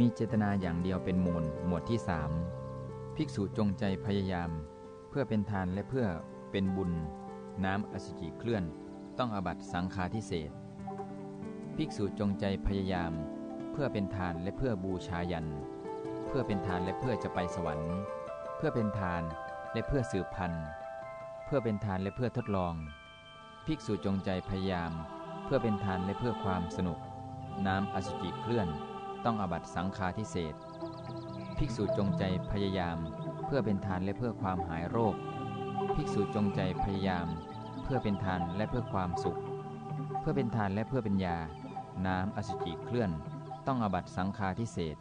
มีเจตนาอย่างเดียวเป็นมูล หมวดที่สามภิกษุจงใจพยายาม เพื่อเป็นทานและเพื่อเป็นบุญ น้ำอสุจิเคลื่อน ต้องอบัตสังฆาทิเศษภิกษุจงใจพยายาม เพื่อเป็นทานและเพื่อบูชายัน เพื่อเป็นทานและเพื่อจะไปสวรรค์ เพื่อเป็นทานและเพื่อสืบพันธุ์ เพื่อเป็นทานและเพื่อทดลอง ภิกษุจงใจพยายาม เพื่อเป็นทานและเพื่อความสนุก น้ำอสุจิเคลื่อน ต้องอบัตสังฆาทิเศษภิกษุจงใจพยายาม เพื่อเป็นทานและเพื่อความหายโรค ภิกษุจงใจพยายาม เพื่อเป็นทานและเพื่อความสุข เพื่อเป็นทานและเพื่อเป็นยา น้ำอสุจิเคลื่อน ต้องอบัตสังฆาทิเศษ